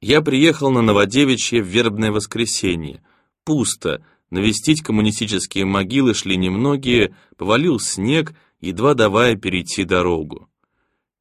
Я приехал на Новодевичье в вербное воскресенье. Пусто, навестить коммунистические могилы шли немногие, повалил снег, едва давая перейти дорогу.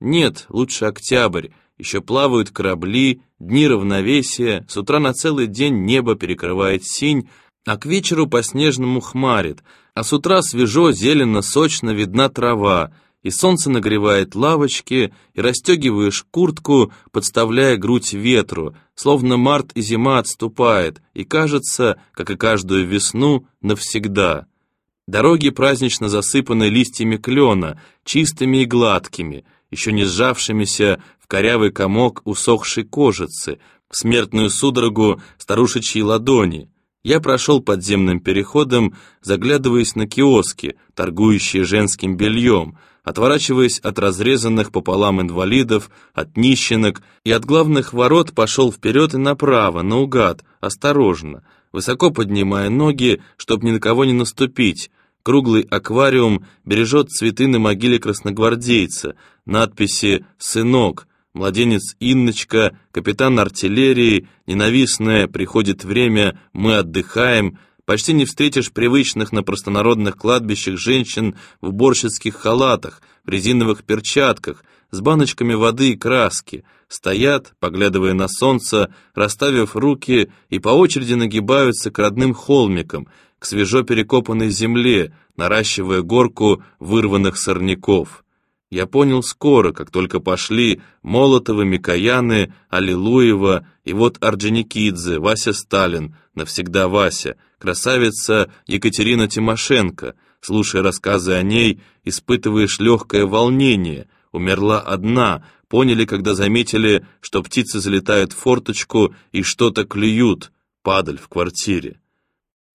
Нет, лучше октябрь, еще плавают корабли, дни равновесия, с утра на целый день небо перекрывает синь, а к вечеру по-снежному хмарит, а с утра свежо, зелено, сочно видна трава, и солнце нагревает лавочки, и расстегиваешь куртку, подставляя грудь ветру, словно март и зима отступает, и кажется, как и каждую весну, навсегда. Дороги празднично засыпаны листьями клена, чистыми и гладкими, еще не сжавшимися в корявый комок усохшей кожицы, в смертную судорогу старушечьей ладони. Я прошел подземным переходом, заглядываясь на киоски, торгующие женским бельем, отворачиваясь от разрезанных пополам инвалидов, от нищенок, и от главных ворот пошел вперед и направо, наугад, осторожно, высоко поднимая ноги, чтоб ни на кого не наступить. Круглый аквариум бережет цветы на могиле красногвардейца, надписи «Сынок», младенец Инночка, капитан артиллерии, ненавистное «Приходит время, мы отдыхаем», Почти не встретишь привычных на простонародных кладбищах женщин в уборщицких халатах, в резиновых перчатках, с баночками воды и краски. Стоят, поглядывая на солнце, расставив руки и по очереди нагибаются к родным холмикам, к свежо перекопанной земле, наращивая горку вырванных сорняков. Я понял скоро, как только пошли Молотовы, Микояны, Аллилуева и вот Орджоникидзе, Вася Сталин, навсегда Вася, красавица Екатерина Тимошенко. Слушая рассказы о ней, испытываешь легкое волнение. Умерла одна, поняли, когда заметили, что птицы залетают в форточку и что-то клюют, падаль в квартире.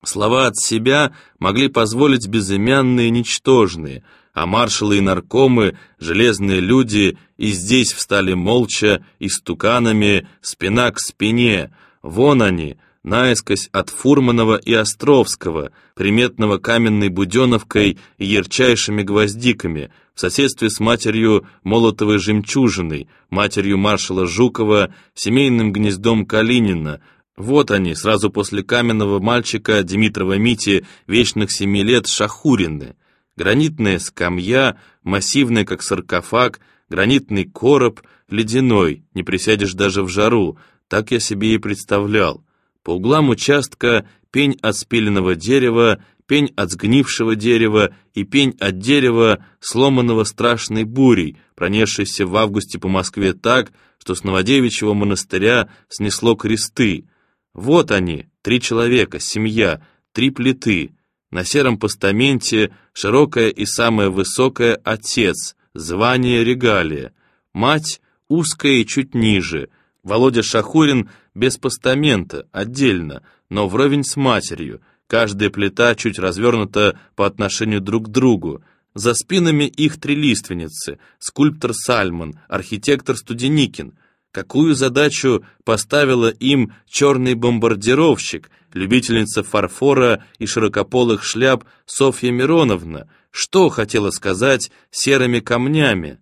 Слова от себя могли позволить безымянные ничтожные — а маршалы и наркомы, железные люди, и здесь встали молча, и стуканами, спина к спине. Вон они, наискось от Фурманова и Островского, приметного каменной буденовкой и ярчайшими гвоздиками, в соседстве с матерью Молотовой жемчужиной, матерью маршала Жукова, семейным гнездом Калинина, вот они, сразу после каменного мальчика Димитрова Мити, вечных семи лет, Шахурины. Гранитная скамья, массивная, как саркофаг, гранитный короб, ледяной, не присядешь даже в жару, так я себе и представлял. По углам участка пень от спиленного дерева, пень от сгнившего дерева и пень от дерева, сломанного страшной бурей, пронесшейся в августе по Москве так, что с Новодевичьего монастыря снесло кресты. Вот они, три человека, семья, три плиты — на сером постаменте широкая и самая высокая отец, звание регалия. Мать узкая и чуть ниже. Володя Шахурин без постамента, отдельно, но вровень с матерью. Каждая плита чуть развернута по отношению друг к другу. За спинами их три лиственницы, скульптор Сальман, архитектор Студеникин. Какую задачу поставила им черный бомбардировщик – любительница фарфора и широкополых шляп Софья Мироновна, что хотела сказать серыми камнями.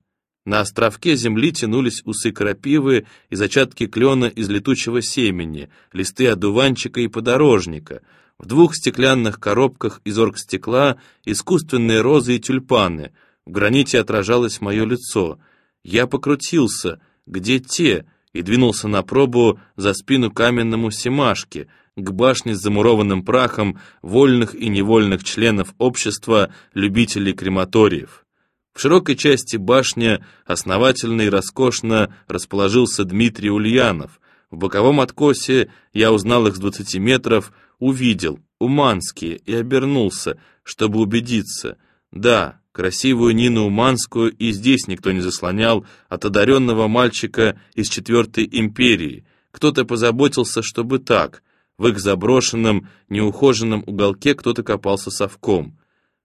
На островке земли тянулись усы крапивы и зачатки клена из летучего семени, листы одуванчика и подорожника. В двух стеклянных коробках из оргстекла искусственные розы и тюльпаны. В граните отражалось мое лицо. Я покрутился. Где те? И двинулся на пробу за спину каменному Семашке — к башне с замурованным прахом вольных и невольных членов общества любителей крематориев. В широкой части башни основательно и роскошно расположился Дмитрий Ульянов. В боковом откосе я узнал их с двадцати метров, увидел, Уманские, и обернулся, чтобы убедиться. Да, красивую Нину Уманскую и здесь никто не заслонял от одаренного мальчика из Четвертой империи. Кто-то позаботился, чтобы так — в их заброшенном, неухоженном уголке кто-то копался совком.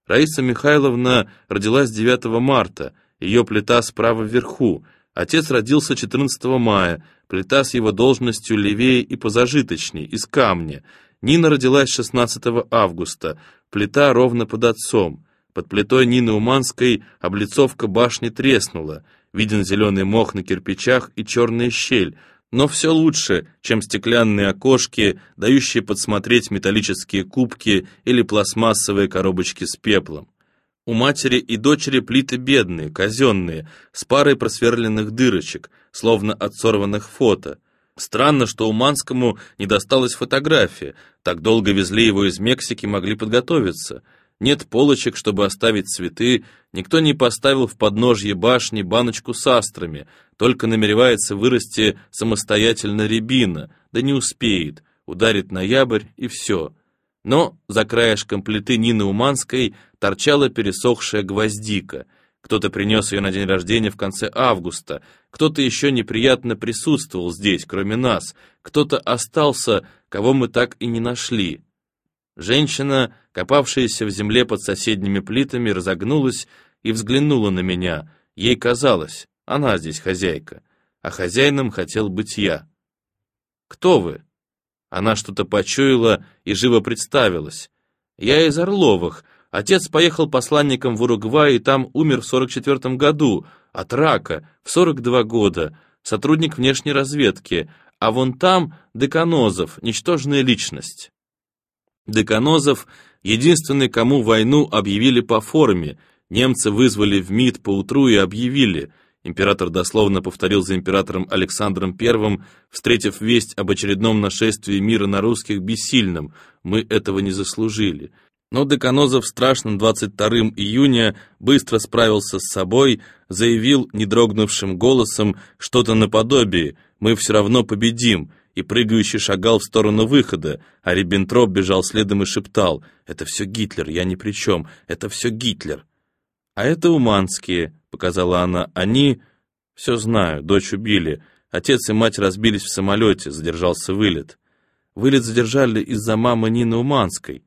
Раиса Михайловна родилась 9 марта, ее плита справа вверху. Отец родился 14 мая, плита с его должностью левее и позажиточней, из камня. Нина родилась 16 августа, плита ровно под отцом. Под плитой Нины Уманской облицовка башни треснула. Виден зеленый мох на кирпичах и черная щель, но все лучше, чем стеклянные окошки, дающие подсмотреть металлические кубки или пластмассовые коробочки с пеплом. У матери и дочери плиты бедные, казенные, с парой просверленных дырочек, словно от сорванных фото. Странно, что у Манскому не досталась фотография, так долго везли его из Мексики, могли подготовиться. Нет полочек, чтобы оставить цветы, никто не поставил в подножье башни баночку с астрами, только намеревается вырасти самостоятельно рябина, да не успеет, ударит ноябрь и все. Но за краешком плиты Нины Уманской торчала пересохшая гвоздика. Кто-то принес ее на день рождения в конце августа, кто-то еще неприятно присутствовал здесь, кроме нас, кто-то остался, кого мы так и не нашли. Женщина, копавшаяся в земле под соседними плитами, разогнулась и взглянула на меня. Ей казалось, она здесь хозяйка, а хозяином хотел быть я. «Кто вы?» Она что-то почуяла и живо представилась. «Я из Орловых. Отец поехал посланником в Уругвай и там умер в 44-м году, от рака, в 42 года, сотрудник внешней разведки, а вон там Деканозов, ничтожная личность». Деканозов — единственный, кому войну объявили по форме. Немцы вызвали в МИД поутру и объявили — Император дословно повторил за императором Александром I, встретив весть об очередном нашествии мира на русских бессильным. Мы этого не заслужили. Но Деканозов страшным 22 июня быстро справился с собой, заявил недрогнувшим голосом что-то наподобие «Мы все равно победим», и прыгающий шагал в сторону выхода, а Риббентроп бежал следом и шептал «Это все Гитлер, я ни при чем, это все Гитлер». «А это Уманские», — показала она, — «они...» «Все знаю, дочь убили. Отец и мать разбились в самолете, задержался вылет. Вылет задержали из-за мамы Нины Уманской».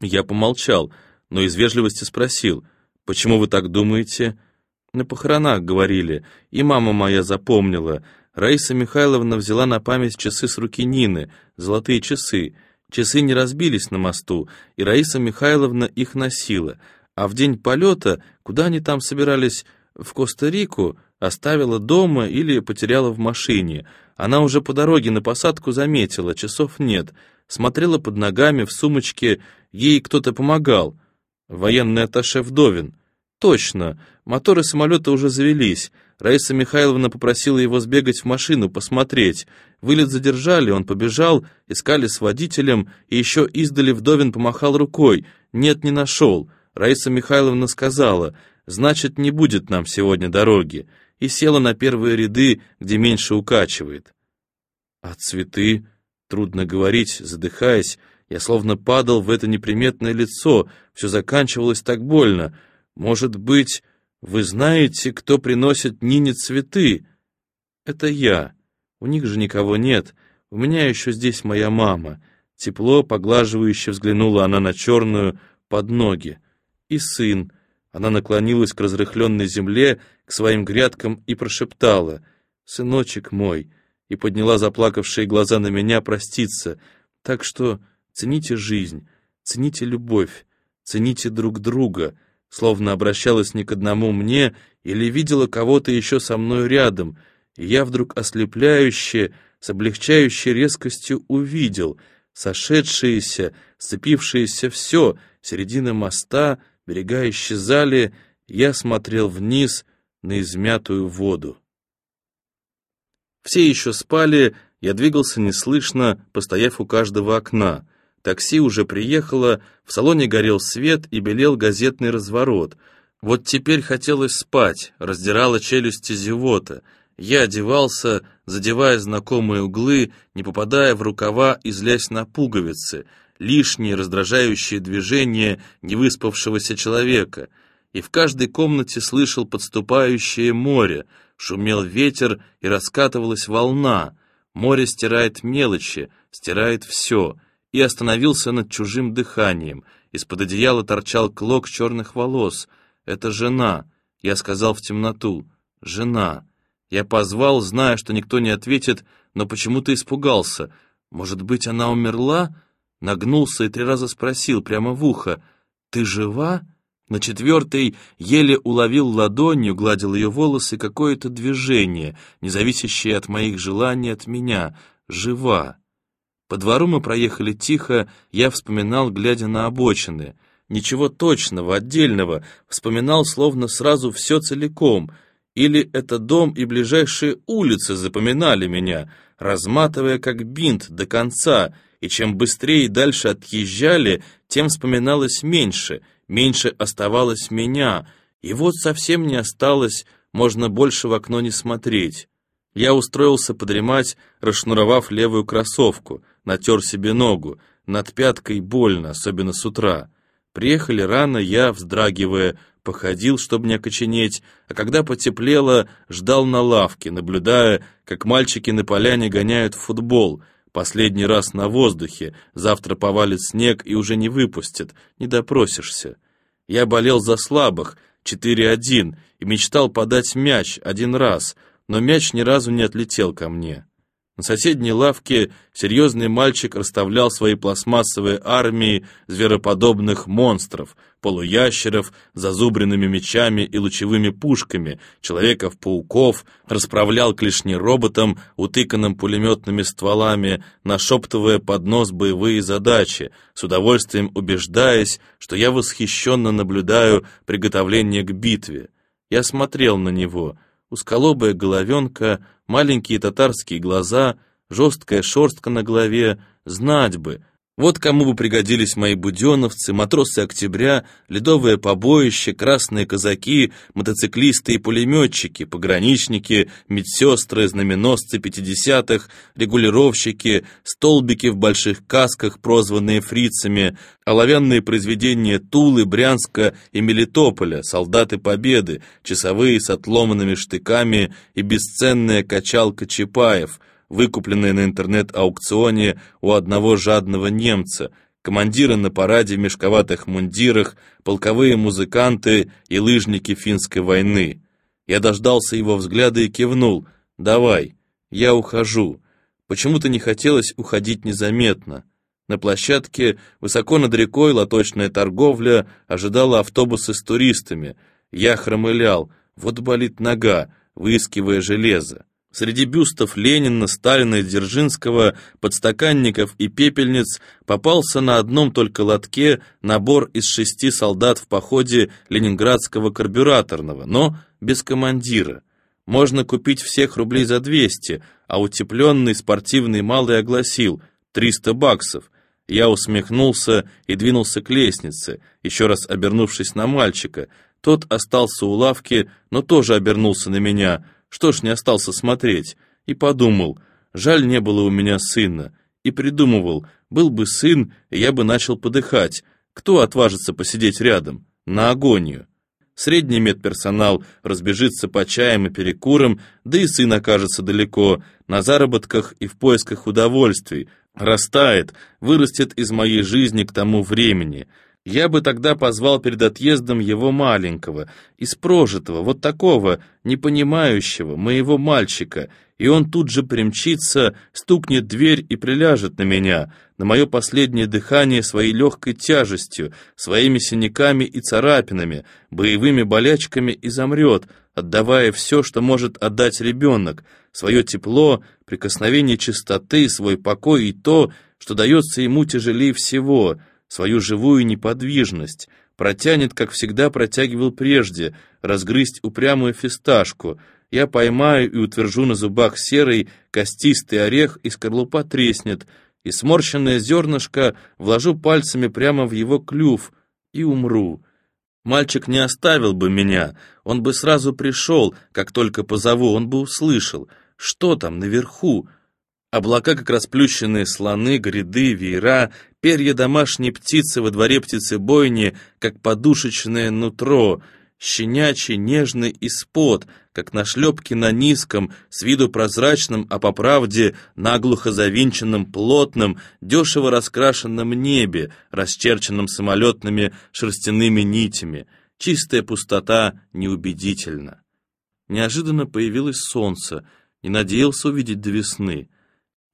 Я помолчал, но из вежливости спросил, «Почему вы так думаете?» «На похоронах говорили, и мама моя запомнила. Раиса Михайловна взяла на память часы с руки Нины, золотые часы. Часы не разбились на мосту, и Раиса Михайловна их носила» а в день полета, куда они там собирались, в Коста-Рику, оставила дома или потеряла в машине. Она уже по дороге на посадку заметила, часов нет, смотрела под ногами, в сумочке, ей кто-то помогал. Военный атташе Вдовин. Точно, моторы самолета уже завелись. Раиса Михайловна попросила его сбегать в машину, посмотреть. Вылет задержали, он побежал, искали с водителем, и еще издали Вдовин помахал рукой. Нет, не нашел. Раиса Михайловна сказала, значит, не будет нам сегодня дороги, и села на первые ряды, где меньше укачивает. А цветы, трудно говорить, задыхаясь, я словно падал в это неприметное лицо, все заканчивалось так больно. Может быть, вы знаете, кто приносит Нине цветы? Это я. У них же никого нет. У меня еще здесь моя мама. Тепло, поглаживающе взглянула она на черную под ноги и сын. Она наклонилась к разрыхленной земле, к своим грядкам и прошептала «Сыночек мой!» и подняла заплакавшие глаза на меня проститься. Так что цените жизнь, цените любовь, цените друг друга, словно обращалась не к одному мне или видела кого-то еще со мной рядом, и я вдруг ослепляюще, с облегчающей резкостью увидел сошедшиеся, сцепившиеся все, середина моста — Берега исчезали, я смотрел вниз на измятую воду. Все еще спали, я двигался неслышно, постояв у каждого окна. Такси уже приехало, в салоне горел свет и белел газетный разворот. Вот теперь хотелось спать, раздирала челюсти зевота. Я одевался, задевая знакомые углы, не попадая в рукава и злясь на пуговицы — лишние раздражающие движения невыспавшегося человека, и в каждой комнате слышал подступающее море, шумел ветер и раскатывалась волна. Море стирает мелочи, стирает все, и остановился над чужим дыханием. Из-под одеяла торчал клок черных волос. «Это жена», — я сказал в темноту. «Жена». Я позвал, зная, что никто не ответит, но почему-то испугался. Может быть, она умерла? нагнулся и три раза спросил прямо в ухо, «Ты жива?» На четвертой еле уловил ладонью, гладил ее волосы, какое-то движение, не зависящее от моих желаний, от меня, жива. По двору мы проехали тихо, я вспоминал, глядя на обочины. Ничего точного, отдельного, вспоминал словно сразу все целиком. Или это дом и ближайшие улицы запоминали меня, разматывая как бинт до конца, и чем быстрее дальше отъезжали, тем вспоминалось меньше — меньше оставалось меня, и вот совсем не осталось, можно больше в окно не смотреть. Я устроился подремать, расшнуровав левую кроссовку, натер себе ногу, над пяткой больно, особенно с утра. Приехали рано, я, вздрагивая, походил, чтобы не окоченеть, а когда потеплело, ждал на лавке, наблюдая, как мальчики на поляне гоняют в футбол, Последний раз на воздухе, завтра повалит снег и уже не выпустят, не допросишься. Я болел за слабых, 4-1, и мечтал подать мяч один раз, но мяч ни разу не отлетел ко мне. На соседней лавке серьезный мальчик расставлял свои пластмассовые армии звероподобных монстров, полуящеров, зазубренными мечами и лучевыми пушками, человеков-пауков, расправлял клешни роботам, утыканным пулеметными стволами, нашептывая под нос боевые задачи, с удовольствием убеждаясь, что я восхищенно наблюдаю приготовление к битве. Я смотрел на него — узколобая головенка, маленькие татарские глаза, жесткая шерстка на голове, знать бы, вот кому бы пригодились мои буденовцы, матросы октября, ледовое побоище, красные казаки, мотоциклисты и пулеметчики, пограничники, медсестры, знаменосцы пятидесятых, регулировщики, столбики в больших касках, прозванные фрицами, оловянные произведения Тулы, Брянска и Мелитополя, солдаты Победы, часовые с отломанными штыками и бесценная качалка Чапаев — выкупленные на интернет-аукционе у одного жадного немца, командиры на параде в мешковатых мундирах, полковые музыканты и лыжники финской войны. Я дождался его взгляда и кивнул. «Давай, я ухожу». Почему-то не хотелось уходить незаметно. На площадке, высоко над рекой, лоточная торговля, ожидала автобусы с туристами. Я хромылял, вот болит нога, выискивая железо. Среди бюстов Ленина, Сталина и Дзержинского, подстаканников и пепельниц попался на одном только лотке набор из шести солдат в походе ленинградского карбюраторного, но без командира. Можно купить всех рублей за 200, а утепленный спортивный малый огласил 300 баксов. Я усмехнулся и двинулся к лестнице, еще раз обернувшись на мальчика. Тот остался у лавки, но тоже обернулся на меня – что ж не остался смотреть? И подумал, жаль не было у меня сына. И придумывал, был бы сын, я бы начал подыхать. Кто отважится посидеть рядом? На агонию. Средний медперсонал разбежится по чаям и перекурам, да и сын окажется далеко, на заработках и в поисках удовольствий. Растает, вырастет из моей жизни к тому времени. Я бы тогда позвал перед отъездом его маленького, из прожитого, вот такого, непонимающего, моего мальчика, и он тут же примчится, стукнет дверь и приляжет на меня, на мое последнее дыхание своей легкой тяжестью, своими синяками и царапинами, боевыми болячками и замрет, отдавая все, что может отдать ребенок, свое тепло, прикосновение чистоты, свой покой и то, что дается ему тяжелее всего — свою живую неподвижность, протянет, как всегда протягивал прежде, разгрызть упрямую фисташку. Я поймаю и утвержу на зубах серый, костистый орех, и скорлупа треснет, и сморщенное зернышко вложу пальцами прямо в его клюв и умру. Мальчик не оставил бы меня, он бы сразу пришел, как только позову, он бы услышал, что там наверху, Облака, как расплющенные слоны, гряды, веера, перья домашней птицы во дворе птицебойни, как подушечное нутро, щенячий нежный испод, как на шлепке на низком, с виду прозрачном, а по правде наглухо завинченном плотном, дешево раскрашенном небе, расчерченном самолетными шерстяными нитями. Чистая пустота неубедительна. Неожиданно появилось солнце, не надеялся увидеть до весны.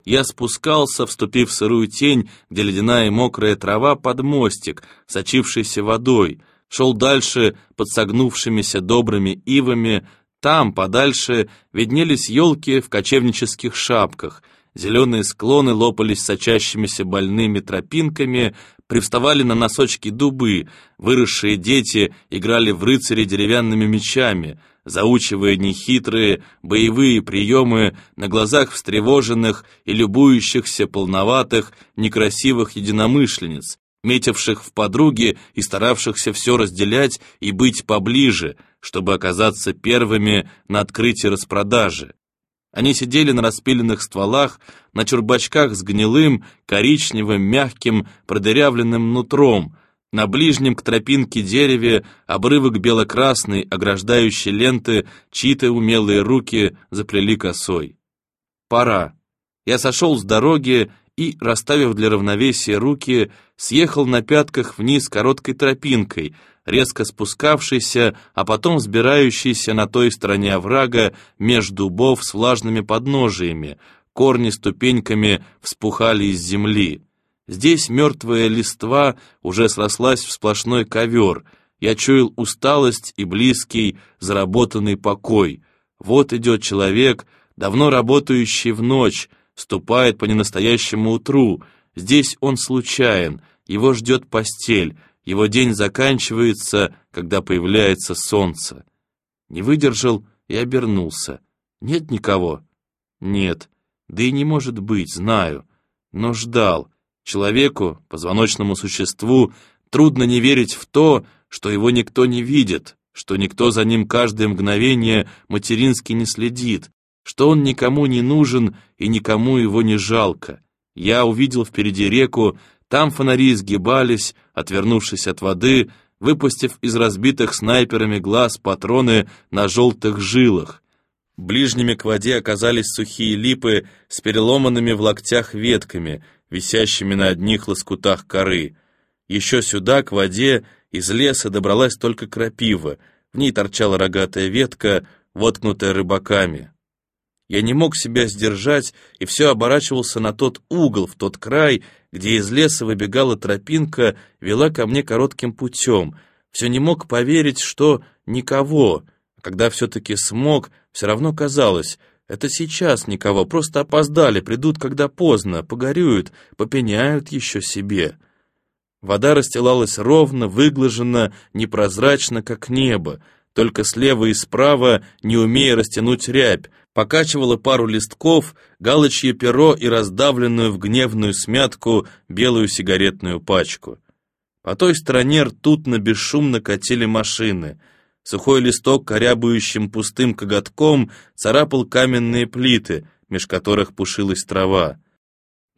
Я спускался, вступив в сырую тень, где ледяная и мокрая трава под мостик, сочившийся водой. шел дальше под согнувшимися добрыми ивами, там, подальше, виднелись елки в кочевнических шапках, зеленые склоны лопались сочащимися больными тропинками, привставали на носочки дубы, выросшие дети играли в рыцари деревянными мечами, заучивая нехитрые боевые приемы на глазах встревоженных и любующихся полноватых, некрасивых единомышленниц, метивших в подруги и старавшихся все разделять и быть поближе, чтобы оказаться первыми на открытии распродажи. Они сидели на распиленных стволах, на чурбачках с гнилым, коричневым, мягким, продырявленным нутром, на ближнем к тропинке дереве обрывок бело-красной, ограждающей ленты, чьи-то умелые руки заплели косой. Пора. Я сошел с дороги и, расставив для равновесия руки, съехал на пятках вниз короткой тропинкой, резко спускавшейся, а потом взбирающейся на той стороне оврага меж дубов с влажными подножиями, корни ступеньками вспухали из земли. Здесь мертвая листва уже срослась в сплошной ковер, я чуял усталость и близкий, заработанный покой. Вот идет человек, давно работающий в ночь, ступает по ненастоящему утру. Здесь он случайен, его ждет постель, его день заканчивается, когда появляется солнце. Не выдержал и обернулся. Нет никого? Нет. Да и не может быть, знаю. Но ждал. Человеку, позвоночному существу, трудно не верить в то, что его никто не видит, что никто за ним каждое мгновение матерински не следит, что он никому не нужен и никому его не жалко. Я увидел впереди реку, там фонари изгибались, отвернувшись от воды, выпустив из разбитых снайперами глаз патроны на желтых жилах. Ближними к воде оказались сухие липы с переломанными в локтях ветками, висящими на одних лоскутах коры. Еще сюда, к воде, из леса добралась только крапива, в ней торчала рогатая ветка, воткнутая рыбаками. Я не мог себя сдержать и все оборачивался на тот угол, в тот край, где из леса выбегала тропинка, вела ко мне коротким путем. Все не мог поверить, что никого. А когда все-таки смог, все равно казалось, это сейчас никого, просто опоздали, придут, когда поздно, погорюют, попеняют еще себе. Вода расстилалась ровно, выглаженно, непрозрачно, как небо, только слева и справа, не умея растянуть рябь, покачивала пару листков, галочье перо и раздавленную в гневную смятку белую сигаретную пачку. По той стороне ртутно бесшумно катили машины. Сухой листок корябающим пустым коготком царапал каменные плиты, меж которых пушилась трава.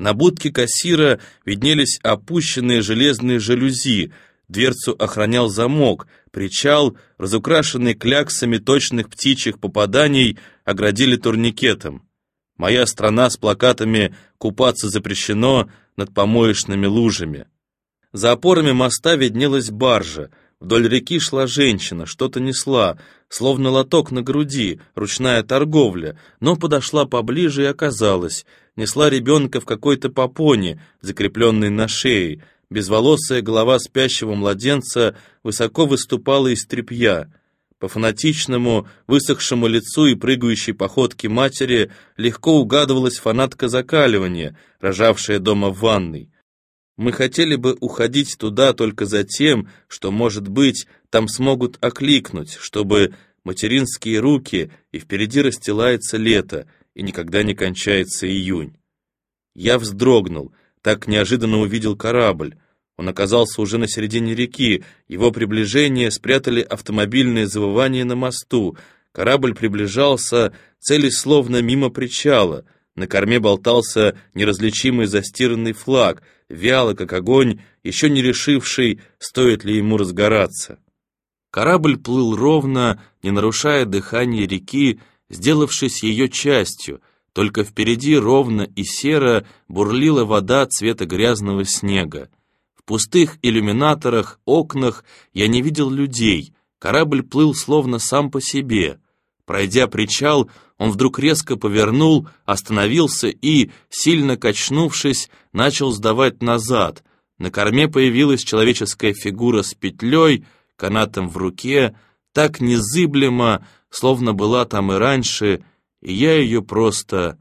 На будке кассира виднелись опущенные железные жалюзи, дверцу охранял замок, причал, разукрашенный кляксами точных птичьих попаданий, оградили турникетом. Моя страна с плакатами «Купаться запрещено» над помоечными лужами. За опорами моста виднелась баржа. Вдоль реки шла женщина, что-то несла, словно лоток на груди, ручная торговля, но подошла поближе и оказалась. Несла ребенка в какой-то попоне, закрепленной на шее. Безволосая голова спящего младенца высоко выступала из тряпья. По фанатичному, высохшему лицу и прыгающей походке матери легко угадывалась фанатка закаливания, рожавшая дома в ванной. Мы хотели бы уходить туда только за тем, что, может быть, там смогут окликнуть, чтобы материнские руки, и впереди расстилается лето, и никогда не кончается июнь. Я вздрогнул, так неожиданно увидел корабль. Он оказался уже на середине реки, его приближение спрятали автомобильные завывания на мосту. Корабль приближался, цели словно мимо причала. На корме болтался неразличимый застиранный флаг, вяло как огонь, еще не решивший, стоит ли ему разгораться. Корабль плыл ровно, не нарушая дыхание реки, сделавшись ее частью, только впереди ровно и серо бурлила вода цвета грязного снега пустых иллюминаторах, окнах я не видел людей, корабль плыл словно сам по себе. Пройдя причал, он вдруг резко повернул, остановился и, сильно качнувшись, начал сдавать назад. На корме появилась человеческая фигура с петлей, канатом в руке, так незыблемо, словно была там и раньше, и я ее просто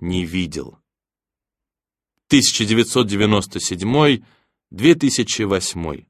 не видел. 1997-2008